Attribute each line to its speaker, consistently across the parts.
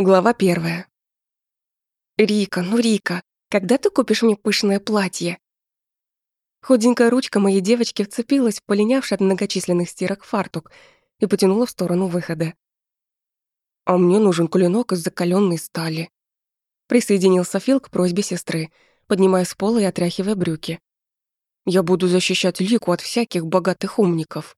Speaker 1: Глава первая. «Рика, ну Рика, когда ты купишь мне пышное платье?» Худенькая ручка моей девочки вцепилась в полинявший от многочисленных стирок фартук и потянула в сторону выхода. «А мне нужен клинок из закаленной стали», присоединился Фил к просьбе сестры, поднимая с пола и отряхивая брюки. «Я буду защищать Лику от всяких богатых умников».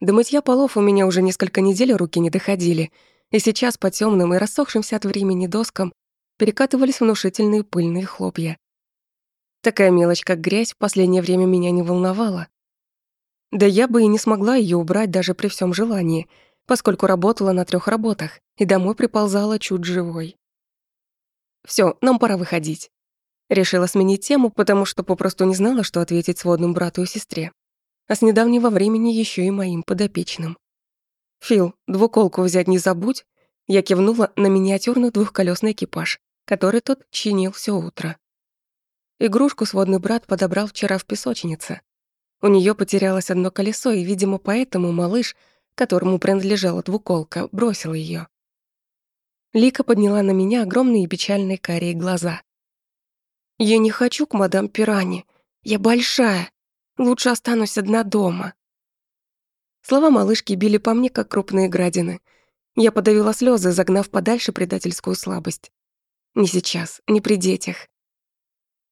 Speaker 1: До мытья полов у меня уже несколько недель руки не доходили — и сейчас по темным и рассохшимся от времени доскам перекатывались внушительные пыльные хлопья. Такая мелочь, как грязь, в последнее время меня не волновала. Да я бы и не смогла ее убрать даже при всем желании, поскольку работала на трех работах и домой приползала чуть живой. Все, нам пора выходить. Решила сменить тему, потому что попросту не знала, что ответить сводным брату и сестре. А с недавнего времени еще и моим подопечным. «Фил, двуколку взять не забудь». Я кивнула на миниатюрный двухколесный экипаж, который тот чинил все утро. Игрушку сводный брат подобрал вчера в песочнице. У нее потерялось одно колесо, и, видимо, поэтому малыш, которому принадлежала двуколка, бросил ее. Лика подняла на меня огромные печальные карие глаза. «Я не хочу к мадам Пирани. Я большая. Лучше останусь одна дома». Слова малышки били по мне, как крупные градины. Я подавила слезы, загнав подальше предательскую слабость. Не сейчас, не при детях.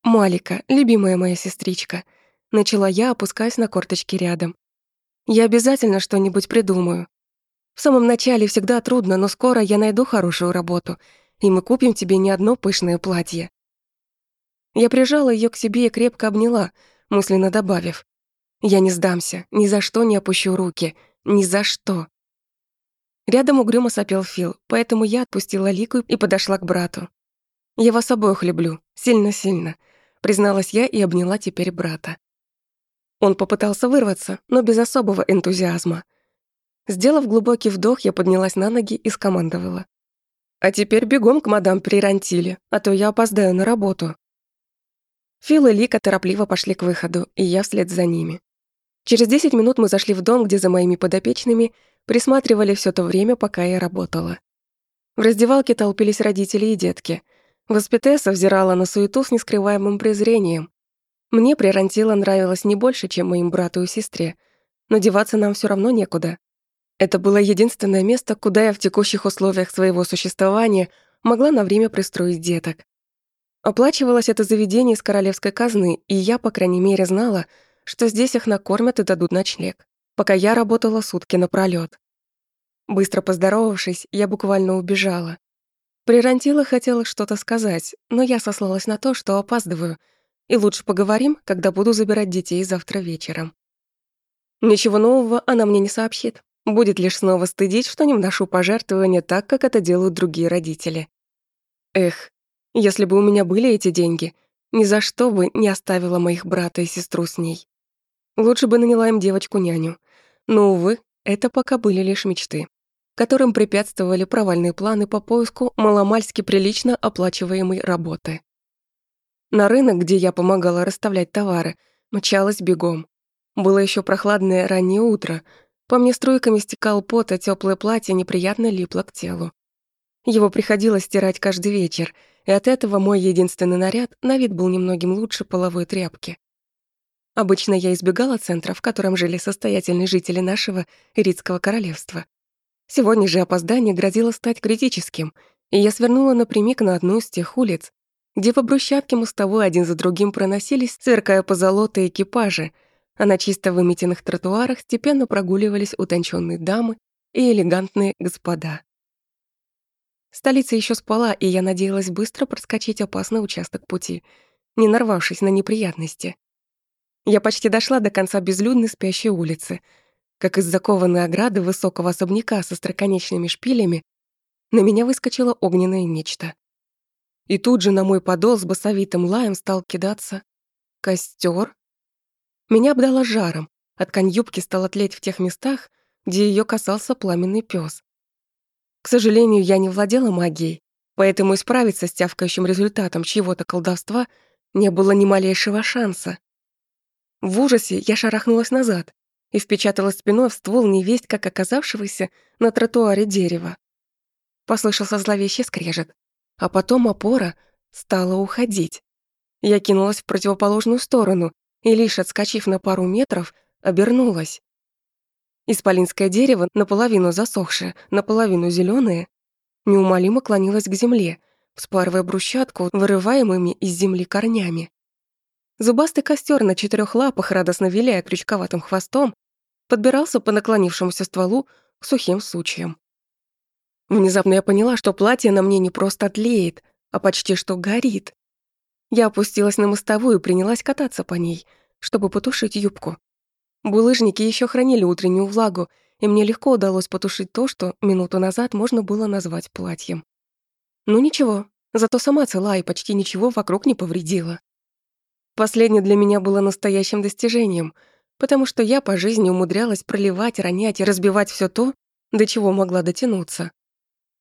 Speaker 1: «Малика, любимая моя сестричка», — начала я, опускаясь на корточки рядом. «Я обязательно что-нибудь придумаю. В самом начале всегда трудно, но скоро я найду хорошую работу, и мы купим тебе не одно пышное платье». Я прижала ее к себе и крепко обняла, мысленно добавив. Я не сдамся, ни за что не опущу руки, ни за что. Рядом угрюмо сопел Фил, поэтому я отпустила Лику и подошла к брату. «Я вас обоих люблю, сильно-сильно», призналась я и обняла теперь брата. Он попытался вырваться, но без особого энтузиазма. Сделав глубокий вдох, я поднялась на ноги и скомандовала. «А теперь бегом к мадам Прирантиле, а то я опоздаю на работу». Фил и Лика торопливо пошли к выходу, и я вслед за ними. Через 10 минут мы зашли в дом, где за моими подопечными присматривали все то время, пока я работала. В раздевалке толпились родители и детки. Воспитесса взирала на суету с нескрываемым презрением. Мне прирантила нравилось не больше, чем моим брату и сестре, но деваться нам все равно некуда. Это было единственное место, куда я в текущих условиях своего существования могла на время пристроить деток. Оплачивалось это заведение из королевской казны, и я, по крайней мере, знала, что здесь их накормят и дадут ночлег, пока я работала сутки напролёт. Быстро поздоровавшись, я буквально убежала. Прирантила хотела что-то сказать, но я сослалась на то, что опаздываю, и лучше поговорим, когда буду забирать детей завтра вечером. Ничего нового она мне не сообщит. Будет лишь снова стыдить, что не вношу пожертвования так, как это делают другие родители. Эх, если бы у меня были эти деньги, ни за что бы не оставила моих брата и сестру с ней. Лучше бы наняла им девочку-няню. Но, увы, это пока были лишь мечты, которым препятствовали провальные планы по поиску маломальски прилично оплачиваемой работы. На рынок, где я помогала расставлять товары, мчалась бегом. Было еще прохладное раннее утро. По мне струйками стекал пот, а тёплое платье неприятно липло к телу. Его приходилось стирать каждый вечер, и от этого мой единственный наряд на вид был немногим лучше половой тряпки. Обычно я избегала центра, в котором жили состоятельные жители нашего Иритского королевства. Сегодня же опоздание грозило стать критическим, и я свернула напрямик на одну из тех улиц, где по брусчатке мостовой один за другим проносились, сверкая позолотые экипажи, а на чисто выметенных тротуарах степенно прогуливались утонченные дамы и элегантные господа. Столица еще спала, и я надеялась быстро проскочить опасный участок пути, не нарвавшись на неприятности. Я почти дошла до конца безлюдной спящей улицы. Как из закованной ограды высокого особняка со строконечными шпилями на меня выскочило огненное нечто. И тут же на мой подол с басовитым лаем стал кидаться костер. Меня обдало жаром, от конюбки стало тлеть в тех местах, где ее касался пламенный пес. К сожалению, я не владела магией, поэтому исправиться с тявкающим результатом чьего-то колдовства не было ни малейшего шанса. В ужасе я шарахнулась назад и впечатала спиной в ствол невесть, как оказавшегося на тротуаре дерева. Послышался зловещий скрежет, а потом опора стала уходить. Я кинулась в противоположную сторону и, лишь отскочив на пару метров, обернулась. Исполинское дерево, наполовину засохшее, наполовину зеленое, неумолимо клонилось к земле, вспарывая брусчатку вырываемыми из земли корнями. Зубастый костер на четырех лапах, радостно виляя крючковатым хвостом, подбирался по наклонившемуся стволу к сухим сучьям. Внезапно я поняла, что платье на мне не просто тлеет, а почти что горит. Я опустилась на мостовую и принялась кататься по ней, чтобы потушить юбку. Булыжники еще хранили утреннюю влагу, и мне легко удалось потушить то, что минуту назад можно было назвать платьем. Ну ничего, зато сама цела и почти ничего вокруг не повредила. Последнее для меня было настоящим достижением, потому что я по жизни умудрялась проливать, ронять и разбивать все то, до чего могла дотянуться.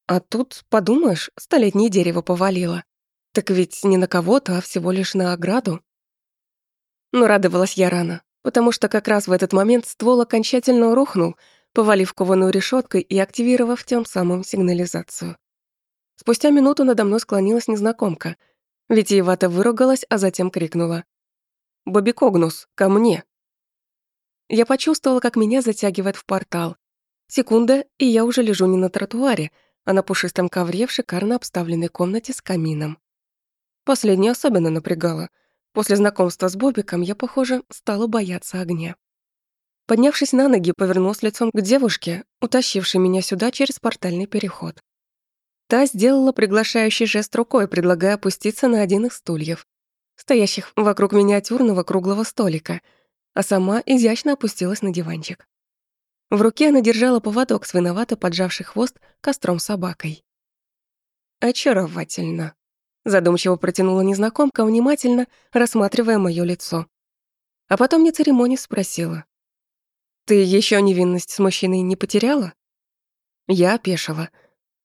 Speaker 1: А тут, подумаешь, столетнее дерево повалило. Так ведь не на кого-то, а всего лишь на ограду. Но радовалась я рано, потому что как раз в этот момент ствол окончательно рухнул, повалив кованую решеткой и активировав тем самым сигнализацию. Спустя минуту надо мной склонилась незнакомка. Витиевато выругалась, а затем крикнула. «Бобби Когнус, ко мне!» Я почувствовала, как меня затягивает в портал. Секунда, и я уже лежу не на тротуаре, а на пушистом ковре в шикарно обставленной комнате с камином. Последнее особенно напрягало. После знакомства с Бобиком я, похоже, стала бояться огня. Поднявшись на ноги, повернулась лицом к девушке, утащившей меня сюда через портальный переход. Та сделала приглашающий жест рукой, предлагая опуститься на один из стульев, стоящих вокруг миниатюрного круглого столика, а сама изящно опустилась на диванчик. В руке она держала поводок с виновато поджавший хвост костром собакой. «Очаровательно», — задумчиво протянула незнакомка, внимательно рассматривая моё лицо. А потом не церемонясь спросила. «Ты ещё невинность с мужчиной не потеряла?» Я опешила.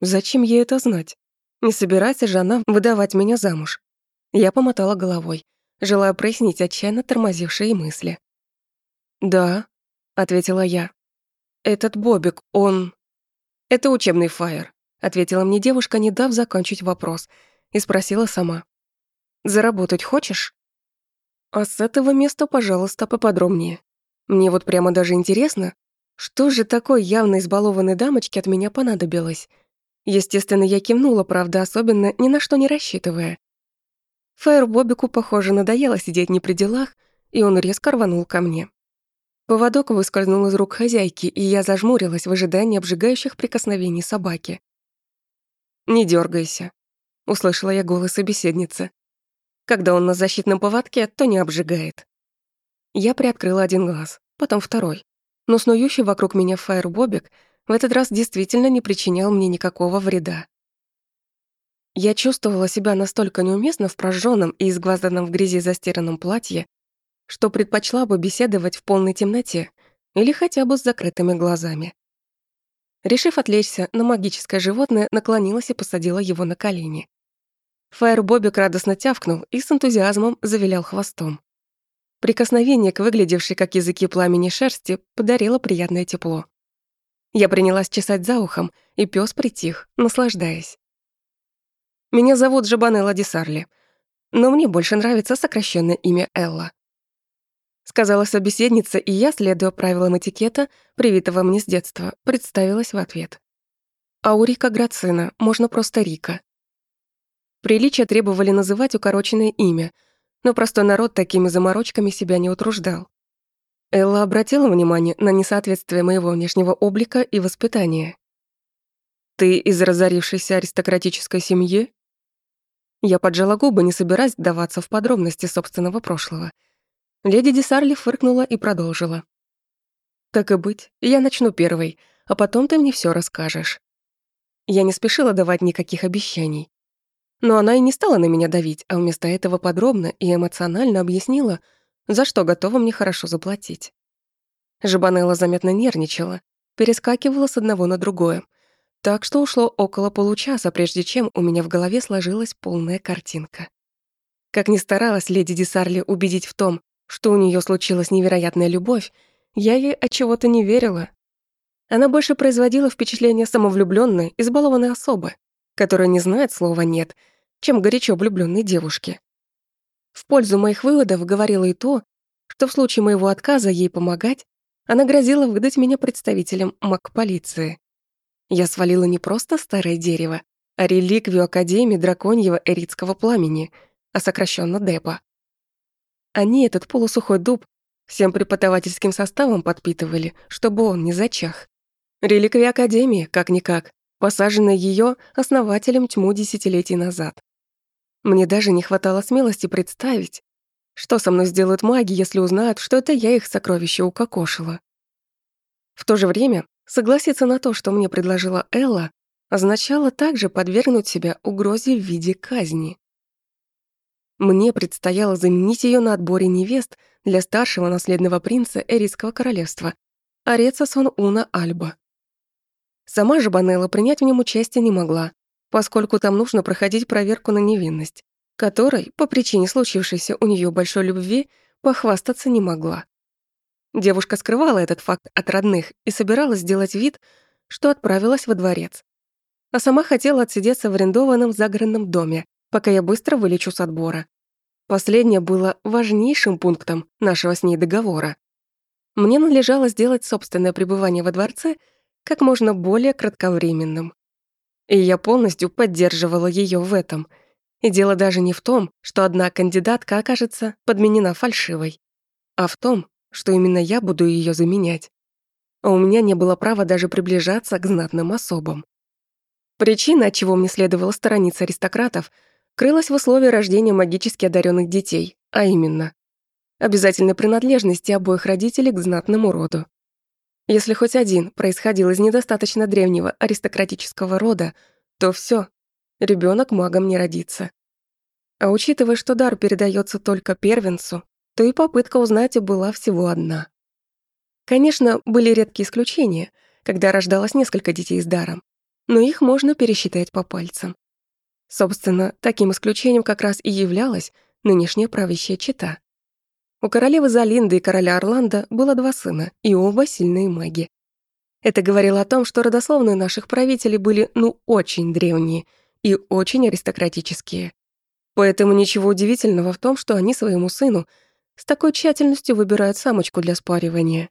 Speaker 1: Зачем ей это знать? Не собирается же она выдавать меня замуж. Я помотала головой, желая прояснить отчаянно тормозившие мысли. «Да», — ответила я. «Этот Бобик, он...» «Это учебный фаер», — ответила мне девушка, не дав закончить вопрос, и спросила сама. «Заработать хочешь?» «А с этого места, пожалуйста, поподробнее. Мне вот прямо даже интересно, что же такой явно избалованной дамочке от меня понадобилось?» Естественно, я кивнула, правда, особенно ни на что не рассчитывая. Фаер Бобику, похоже, надоело сидеть не при делах, и он резко рванул ко мне. Поводок выскользнул из рук хозяйки, и я зажмурилась в ожидании обжигающих прикосновений собаки. «Не дергайся», — услышала я голос собеседницы. «Когда он на защитном поводке, то не обжигает». Я приоткрыла один глаз, потом второй. Но снующий вокруг меня фаер-бобик в этот раз действительно не причинял мне никакого вреда. Я чувствовала себя настолько неуместно в прожжённом и изгвазданном в грязи застиранном платье, что предпочла бы беседовать в полной темноте или хотя бы с закрытыми глазами. Решив отвлечься на магическое животное, наклонилась и посадила его на колени. Фаер радостно тявкнул и с энтузиазмом завилял хвостом. Прикосновение к выглядевшей как языки пламени шерсти подарило приятное тепло. Я принялась чесать за ухом, и пес притих, наслаждаясь. «Меня зовут Жабанелла Десарли, но мне больше нравится сокращенное имя Элла сказала собеседница, и я, следуя правилам этикета, привитого мне с детства, представилась в ответ. Аурика Грацина, можно просто Рика. Приличия требовали называть укороченное имя, но простой народ такими заморочками себя не утруждал. Элла обратила внимание на несоответствие моего внешнего облика и воспитания. «Ты из разорившейся аристократической семьи?» Я поджала губы, не собираясь вдаваться в подробности собственного прошлого — Леди Десарли фыркнула и продолжила. «Так и быть, я начну первой, а потом ты мне все расскажешь». Я не спешила давать никаких обещаний. Но она и не стала на меня давить, а вместо этого подробно и эмоционально объяснила, за что готова мне хорошо заплатить. Жабанелла заметно нервничала, перескакивала с одного на другое, так что ушло около получаса, прежде чем у меня в голове сложилась полная картинка. Как ни старалась леди Десарли убедить в том, что у нее случилась невероятная любовь, я ей от чего-то не верила. Она больше производила впечатление самовлюбленной, избалованной особы, которая не знает слова «нет», чем горячо влюбленной девушки. В пользу моих выводов говорило и то, что в случае моего отказа ей помогать, она грозила выдать меня представителям маг-полиции. Я свалила не просто старое дерево, а реликвию Академии Драконьего Эритского Пламени, а сокращенно ДЭПа. Они этот полусухой дуб всем преподавательским составом подпитывали, чтобы он не зачах. Реликвия Академии, как-никак, посаженная ее основателем тьму десятилетий назад. Мне даже не хватало смелости представить, что со мной сделают маги, если узнают, что это я их сокровище укокошила. В то же время согласиться на то, что мне предложила Элла, означало также подвергнуть себя угрозе в виде казни. Мне предстояло заменить ее на отборе невест для старшего наследного принца Эрийского королевства, Ареца Сон Уна Альба. Сама же Банелла принять в нем участие не могла, поскольку там нужно проходить проверку на невинность, которой, по причине случившейся у нее большой любви, похвастаться не могла. Девушка скрывала этот факт от родных и собиралась сделать вид, что отправилась во дворец. А сама хотела отсидеться в арендованном загородном доме, пока я быстро вылечу с отбора. Последнее было важнейшим пунктом нашего с ней договора. Мне надлежало сделать собственное пребывание во дворце как можно более кратковременным. И я полностью поддерживала ее в этом. И дело даже не в том, что одна кандидатка окажется подменена фальшивой, а в том, что именно я буду ее заменять. А у меня не было права даже приближаться к знатным особам. Причина, от чего мне следовало сторониться аристократов, крылась в условии рождения магически одаренных детей, а именно обязательной принадлежности обоих родителей к знатному роду. Если хоть один происходил из недостаточно древнего аристократического рода, то все, ребенок магом не родится. А учитывая, что дар передается только первенцу, то и попытка узнать была всего одна. Конечно, были редкие исключения, когда рождалось несколько детей с даром, но их можно пересчитать по пальцам. Собственно, таким исключением как раз и являлась нынешняя правящая чета. У королевы Залинды и короля Орландо было два сына, и оба сильные маги. Это говорило о том, что родословные наших правителей были, ну, очень древние и очень аристократические. Поэтому ничего удивительного в том, что они своему сыну с такой тщательностью выбирают самочку для спаривания.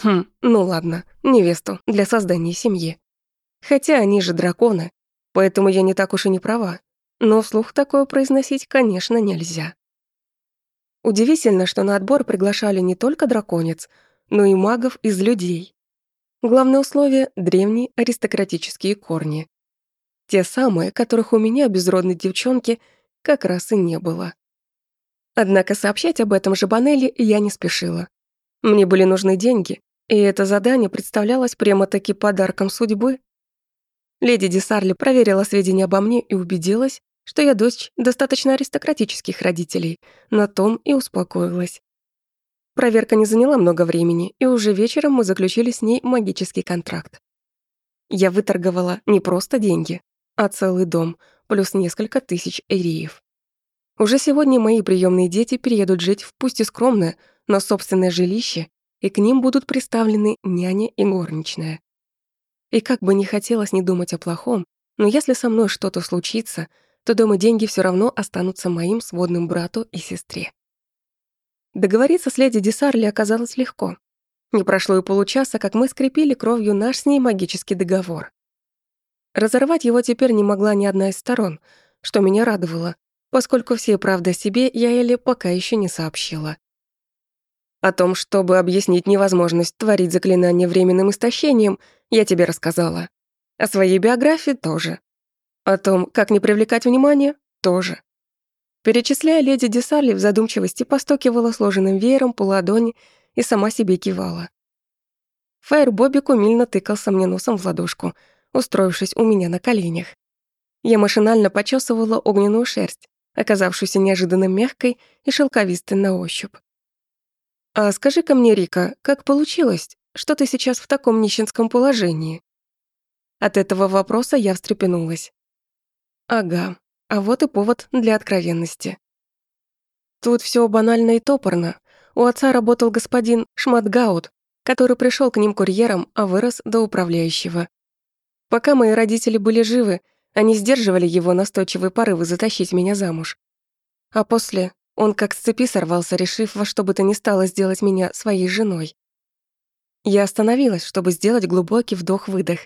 Speaker 1: Хм, ну ладно, невесту для создания семьи. Хотя они же драконы, поэтому я не так уж и не права. Но вслух такое произносить, конечно, нельзя. Удивительно, что на отбор приглашали не только драконец, но и магов из людей. Главное условие — древние аристократические корни. Те самые, которых у меня, безродной девчонки, как раз и не было. Однако сообщать об этом Жабанелли я не спешила. Мне были нужны деньги, и это задание представлялось прямо-таки подарком судьбы. Леди Десарли проверила сведения обо мне и убедилась, что я дочь достаточно аристократических родителей, на том и успокоилась. Проверка не заняла много времени, и уже вечером мы заключили с ней магический контракт. Я выторговала не просто деньги, а целый дом, плюс несколько тысяч эриев. Уже сегодня мои приемные дети переедут жить в пусть и скромное, но собственное жилище, и к ним будут представлены няня и горничная. И как бы не хотелось не думать о плохом, но если со мной что-то случится, то дома деньги все равно останутся моим сводным брату и сестре. Договориться с леди Десарли оказалось легко. Не прошло и получаса, как мы скрепили кровью наш с ней магический договор. Разорвать его теперь не могла ни одна из сторон, что меня радовало, поскольку все правды о себе я Эле пока еще не сообщила. О том, чтобы объяснить невозможность творить заклинание временным истощением, я тебе рассказала. О своей биографии тоже. О том, как не привлекать внимание, тоже. Перечисляя леди Десарли в задумчивости, постукивала сложенным веером по ладони и сама себе кивала. Фаер Бобик умильно тыкался мне носом в ладошку, устроившись у меня на коленях. Я машинально почесывала огненную шерсть, оказавшуюся неожиданно мягкой и шелковистой на ощупь. «А скажи-ка мне, Рика, как получилось, что ты сейчас в таком нищенском положении?» От этого вопроса я встрепенулась. Ага, а вот и повод для откровенности. Тут все банально и топорно. У отца работал господин Шматгаут, который пришел к ним курьером, а вырос до управляющего. Пока мои родители были живы, они сдерживали его настойчивые порывы затащить меня замуж. А после он как с цепи сорвался, решив во что бы то ни стало сделать меня своей женой. Я остановилась, чтобы сделать глубокий вдох-выдох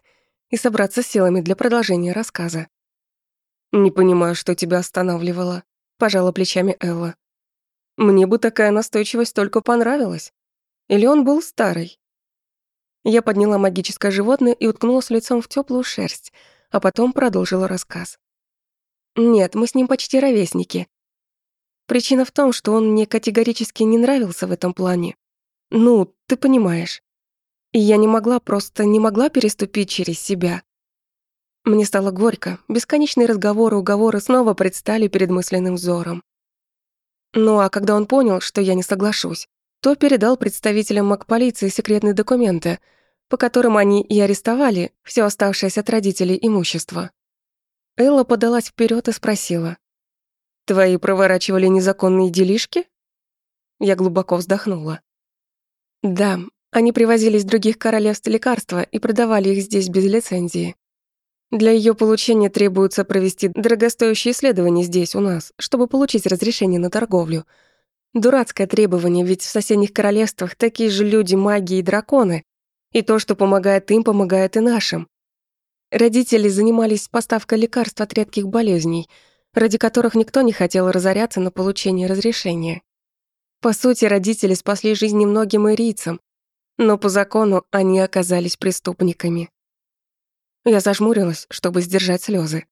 Speaker 1: и собраться силами для продолжения рассказа. «Не понимаю, что тебя останавливало», — пожала плечами Элла. «Мне бы такая настойчивость только понравилась. Или он был старый?» Я подняла магическое животное и уткнулась лицом в теплую шерсть, а потом продолжила рассказ. «Нет, мы с ним почти ровесники. Причина в том, что он мне категорически не нравился в этом плане. Ну, ты понимаешь. И я не могла, просто не могла переступить через себя. Мне стало горько, бесконечные разговоры, уговоры снова предстали перед мысленным взором. Ну а когда он понял, что я не соглашусь, то передал представителям МакПолиции секретные документы, по которым они и арестовали все оставшееся от родителей имущество. Элла подалась вперед и спросила. «Твои проворачивали незаконные делишки?» Я глубоко вздохнула. «Да, они привозили из других королевств лекарства и продавали их здесь без лицензии. Для ее получения требуется провести дорогостоящие исследования здесь, у нас, чтобы получить разрешение на торговлю. Дурацкое требование, ведь в соседних королевствах такие же люди, маги и драконы. И то, что помогает им, помогает и нашим. Родители занимались поставкой лекарств от редких болезней, ради которых никто не хотел разоряться на получение разрешения. По сути, родители спасли жизни многим ирийцам, но по закону они оказались преступниками. Я зажмурилась, чтобы сдержать слезы.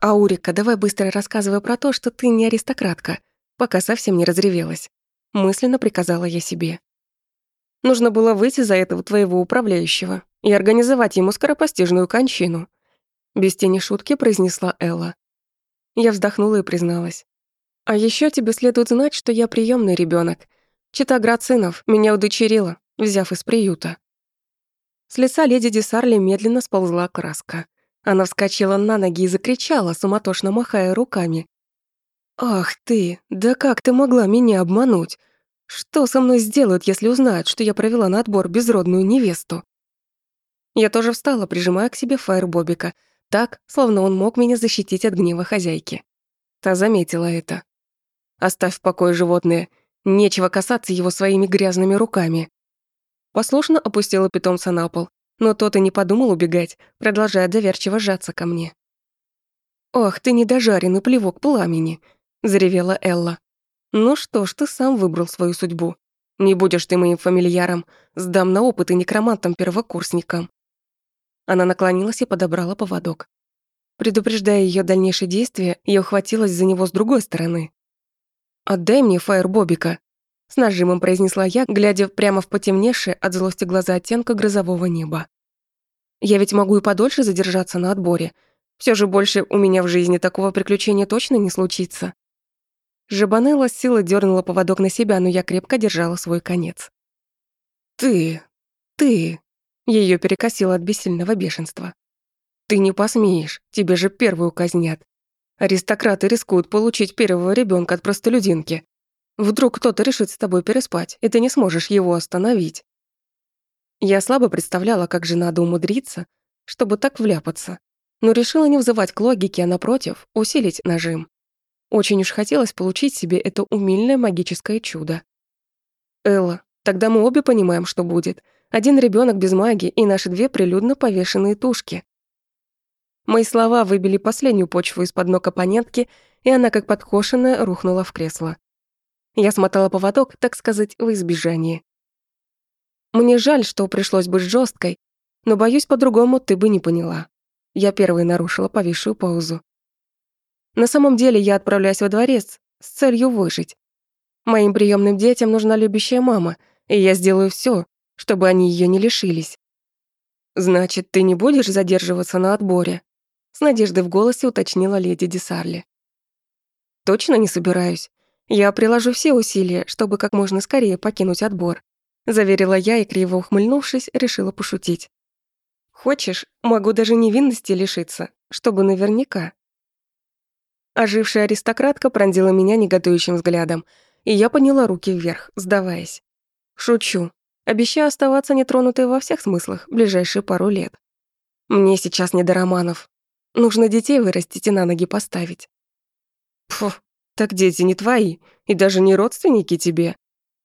Speaker 1: «Аурика, давай быстро рассказывай про то, что ты не аристократка, пока совсем не разревелась», мысленно приказала я себе. Нужно было выйти за этого твоего управляющего и организовать ему скоропостижную кончину. Без тени шутки произнесла Элла. Я вздохнула и призналась. А еще тебе следует знать, что я приемный ребенок. Чита Грацинов меня удочерила, взяв из приюта. С лица леди Десарли медленно сползла краска. Она вскочила на ноги и закричала, суматошно махая руками. «Ах ты, да как ты могла меня обмануть? Что со мной сделают, если узнают, что я провела на отбор безродную невесту?» Я тоже встала, прижимая к себе Фаербобика, так, словно он мог меня защитить от гнева хозяйки. Та заметила это. «Оставь в покое животное. Нечего касаться его своими грязными руками». Послушно опустила питомца на пол, но тот и не подумал убегать, продолжая доверчиво сжаться ко мне. «Ох, ты недожаренный плевок пламени!» — заревела Элла. «Ну что ж, ты сам выбрал свою судьбу. Не будешь ты моим фамильяром, сдам на опыт и некромантом-первокурсникам». Она наклонилась и подобрала поводок. Предупреждая ее дальнейшие действия, я ухватилась за него с другой стороны. «Отдай мне фаер Бобика», — с нажимом произнесла я, глядя прямо в потемневшие от злости глаза оттенка грозового неба. «Я ведь могу и подольше задержаться на отборе. Все же больше у меня в жизни такого приключения точно не случится». Жабанелла с силой дернула поводок на себя, но я крепко держала свой конец. «Ты... ты...» Ее перекосило от бессильного бешенства. «Ты не посмеешь, тебе же первую казнят. Аристократы рискуют получить первого ребенка от простолюдинки. Вдруг кто-то решит с тобой переспать, и ты не сможешь его остановить. Я слабо представляла, как же надо умудриться, чтобы так вляпаться, но решила не взывать к логике, а напротив, усилить нажим. Очень уж хотелось получить себе это умильное магическое чудо. Элла, тогда мы обе понимаем, что будет. Один ребенок без магии и наши две прилюдно повешенные тушки. Мои слова выбили последнюю почву из-под ног оппонентки, и она, как подкошенная, рухнула в кресло. Я смотала поводок, так сказать, в избежание. Мне жаль, что пришлось быть жесткой, но, боюсь, по-другому ты бы не поняла. Я первой нарушила повисшую паузу. На самом деле я отправляюсь во дворец с целью выжить. Моим приемным детям нужна любящая мама, и я сделаю все, чтобы они ее не лишились. Значит, ты не будешь задерживаться на отборе? С надеждой в голосе уточнила леди Десарли. Точно не собираюсь. «Я приложу все усилия, чтобы как можно скорее покинуть отбор», заверила я и, криво ухмыльнувшись, решила пошутить. «Хочешь, могу даже невинности лишиться, чтобы наверняка». Ожившая аристократка пронзила меня негодующим взглядом, и я подняла руки вверх, сдаваясь. «Шучу. Обещаю оставаться нетронутой во всех смыслах ближайшие пару лет. Мне сейчас не до романов. Нужно детей вырастить и на ноги поставить. Фу, так дети не твои и даже не родственники тебе,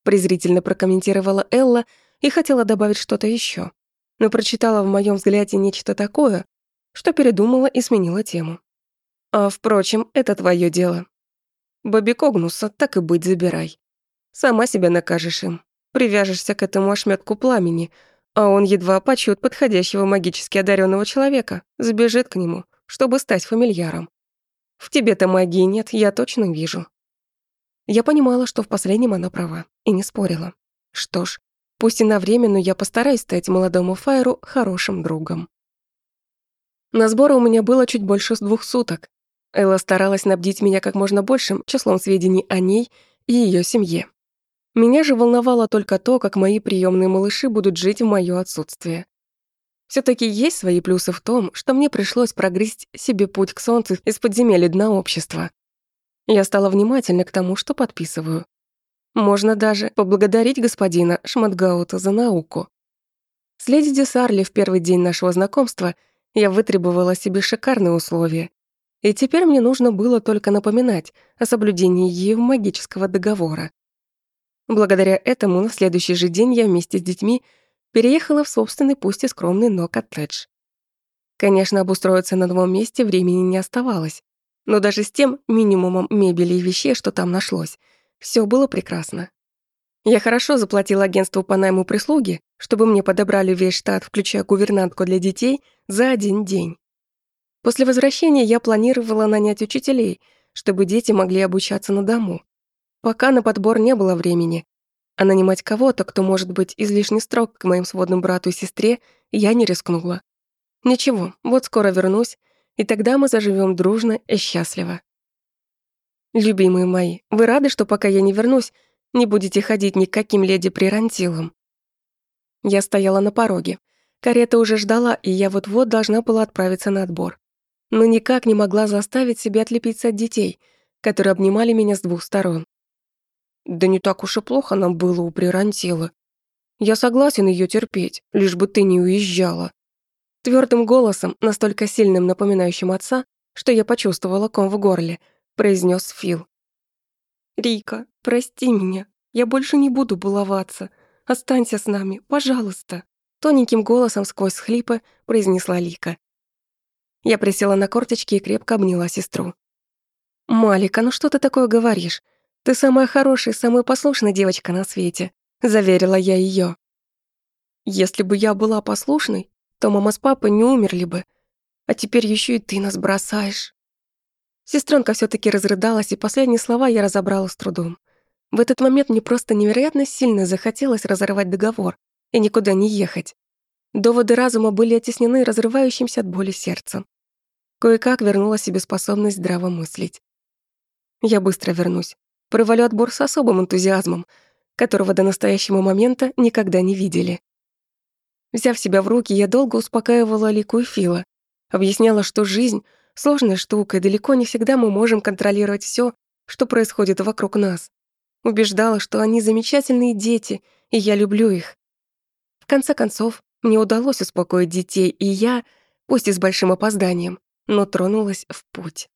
Speaker 1: презрительно прокомментировала Элла и хотела добавить что-то еще, но прочитала в моем взгляде нечто такое, что передумала и сменила тему. А, впрочем, это твое дело. Бобби Когнуса так и быть забирай. Сама себя накажешь им. Привяжешься к этому ошметку пламени, а он едва почует подходящего магически одаренного человека, забежит к нему, чтобы стать фамильяром. В тебе-то магии нет, я точно вижу. Я понимала, что в последнем она права, и не спорила. Что ж, пусть и на время, но я постараюсь стать молодому Файру хорошим другом. На сборы у меня было чуть больше двух суток. Элла старалась снабдить меня как можно большим числом сведений о ней и ее семье. Меня же волновало только то, как мои приемные малыши будут жить в моё отсутствие. Все таки есть свои плюсы в том, что мне пришлось прогрызть себе путь к солнцу из подземелья дна общества. Я стала внимательна к тому, что подписываю. Можно даже поблагодарить господина Шматгаута за науку. С леди Десарли в первый день нашего знакомства я вытребовала себе шикарные условия. И теперь мне нужно было только напоминать о соблюдении ею магического договора. Благодаря этому на следующий же день я вместе с детьми переехала в собственный, пусть и скромный, но коттедж. Конечно, обустроиться на новом месте времени не оставалось, но даже с тем минимумом мебели и вещей, что там нашлось, все было прекрасно. Я хорошо заплатила агентству по найму прислуги, чтобы мне подобрали весь штат, включая гувернантку для детей, за один день. После возвращения я планировала нанять учителей, чтобы дети могли обучаться на дому. Пока на подбор не было времени, а нанимать кого-то, кто может быть излишне строг к моим сводным брату и сестре, я не рискнула. Ничего, вот скоро вернусь, и тогда мы заживем дружно и счастливо. Любимые мои, вы рады, что пока я не вернусь, не будете ходить ни к каким леди прирантилам? Я стояла на пороге. Карета уже ждала, и я вот-вот должна была отправиться на отбор. Но никак не могла заставить себя отлепиться от детей, которые обнимали меня с двух сторон. Да не так уж и плохо нам было у Прирантилы. Я согласен ее терпеть, лишь бы ты не уезжала. Твердым голосом, настолько сильным напоминающим отца, что я почувствовала ком в горле, произнес Фил. «Рика, прости меня. Я больше не буду баловаться. Останься с нами, пожалуйста», тоненьким голосом сквозь схлипы произнесла Лика. Я присела на корточки и крепко обняла сестру. «Малика, ну что ты такое говоришь? «Ты самая хорошая, самая послушная девочка на свете», — заверила я ее. «Если бы я была послушной, то мама с папой не умерли бы, а теперь еще и ты нас бросаешь». Сестренка все таки разрыдалась, и последние слова я разобрала с трудом. В этот момент мне просто невероятно сильно захотелось разорвать договор и никуда не ехать. Доводы разума были оттеснены разрывающимся от боли сердцем. Кое-как вернула себе способность здраво мыслить. Я быстро вернусь провалю отбор с особым энтузиазмом, которого до настоящего момента никогда не видели. Взяв себя в руки, я долго успокаивала Лику и Фила, объясняла, что жизнь — сложная штука, и далеко не всегда мы можем контролировать все, что происходит вокруг нас. Убеждала, что они замечательные дети, и я люблю их. В конце концов, мне удалось успокоить детей, и я, пусть и с большим опозданием, но тронулась в путь.